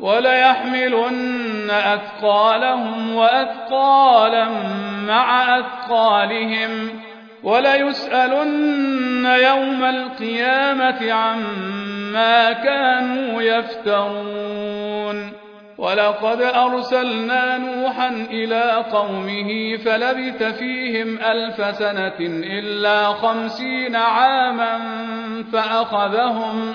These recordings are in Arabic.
وليحملن أثقالهم وأثقالا مع أثقالهم وليسألن يوم القيامة عما كانوا يفترون ولقد أرسلنا نوحا إلى قومه فلبث فيهم ألف سنة إلا خمسين عاما فأخذهم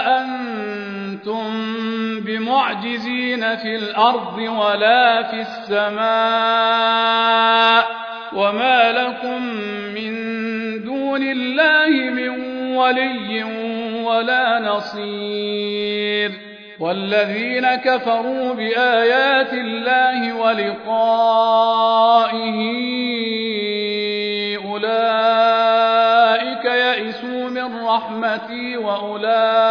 بمعجزين في الأرض ولا في السماء وما لكم من دون الله من ولي ولا نصير والذين كفروا بآيات الله ولقائه أولئك يئسوا من رحمتي وأولئك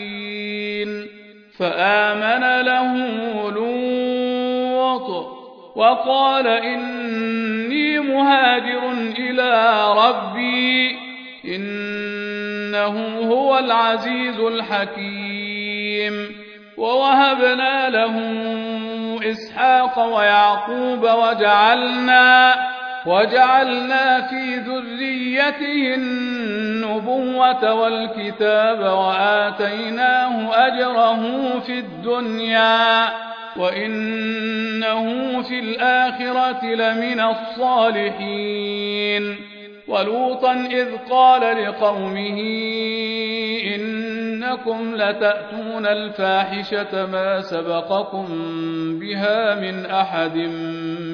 فآمن له لوط وقال إني مهاجر إلى ربي إنه هو العزيز الحكيم ووهبنا له إسحاق ويعقوب وجعلنا وجعلنا في ذريته النبوة والكتاب وآتيناه أجره في الدنيا وإنه في الآخرة لمن الصالحين. ولوطا إذ قال لقومه إنكم لتأتون الفاحشة ما سبقكم بها من أحد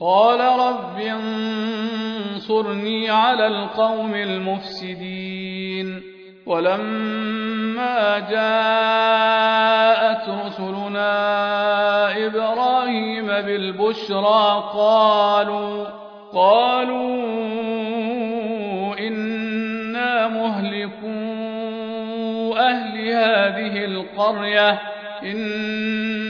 قال رب انصرني على القوم المفسدين ولما جاءت رسلنا إبراهيم بالبشرى قالوا قالوا إنا مهلكو أهل هذه القرية إن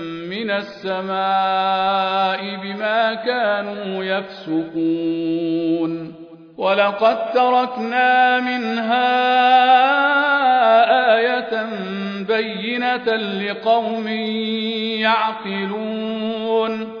من السماء بما كانوا يفسقون. ولقد تركنا منها آية بينة لقوم يعقلون.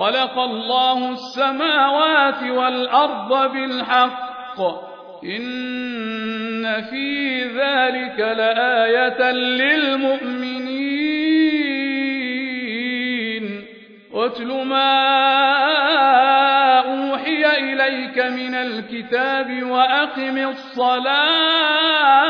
خلق الله السماوات والأرض بالحق. إن في ذلك لآية للمؤمنين. واتل ما أوحي إليك من الكتاب وأقم الصلاة.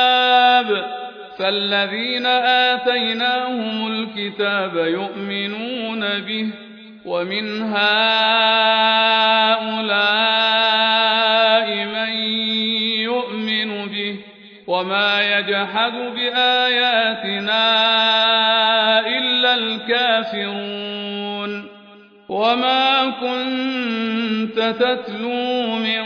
فالذين آتيناهم الكتاب يؤمنون به ومن هؤلاء من يؤمن به وما يجحد بآياتنا إلا الكافرون. وما كنت تتلو من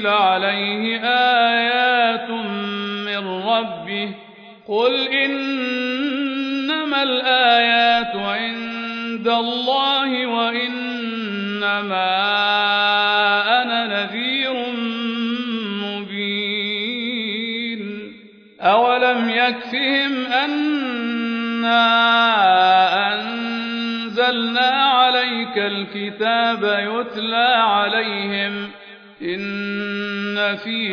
أنزل عليه آيات من ربه قل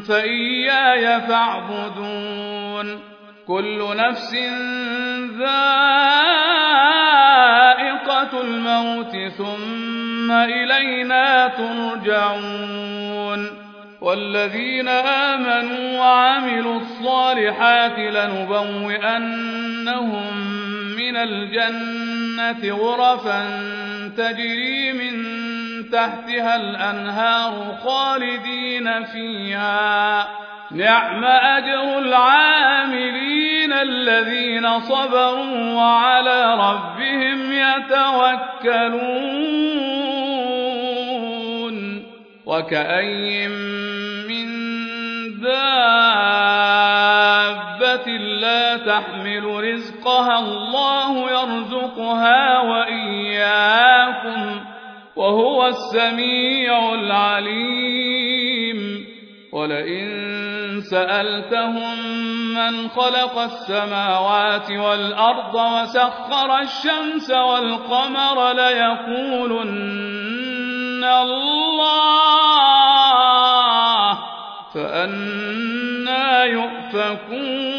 فإياي فاعبدون. كل نفس ذائقة الموت ثم إلينا ترجعون. والذين آمنوا وعملوا الصالحات لنبوئنهم من الجنة غرفا تجري من تحتها الأنهار خالدين فيها. نعم أجر العاملين الذين صبروا وعلى ربهم يتوكلون. وكأي من دابة لا تحمل رزقها الله يرزقها وإياكم وهو السميع العليم. ولئن سألتهم من خلق السماوات والأرض وسخر الشمس والقمر ليقولن الله فأنا يؤفكون.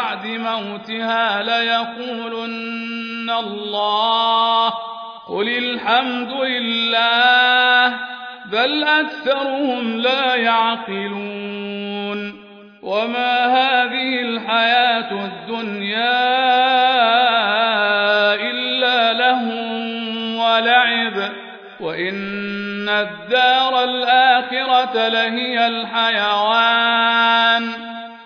بعد موتها ليقولن الله قل الحمد لله بل أكثرهم لا يعقلون وما هذه الحياة الدنيا إلا له ولعب وإن الدار الآخرة لهي الحيوان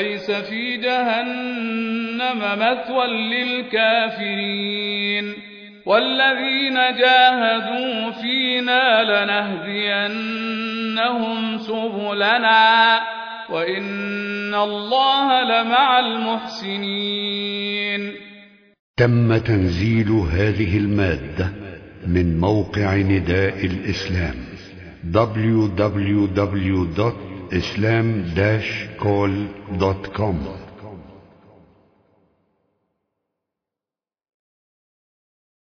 فليس في جهنم مثوى للكافرين. والذين جاهدوا فينا لنهدينهم سبلنا وإن الله لمع المحسنين. تم تنزيل هذه المادة من موقع نداء الإسلام www.islam-call.com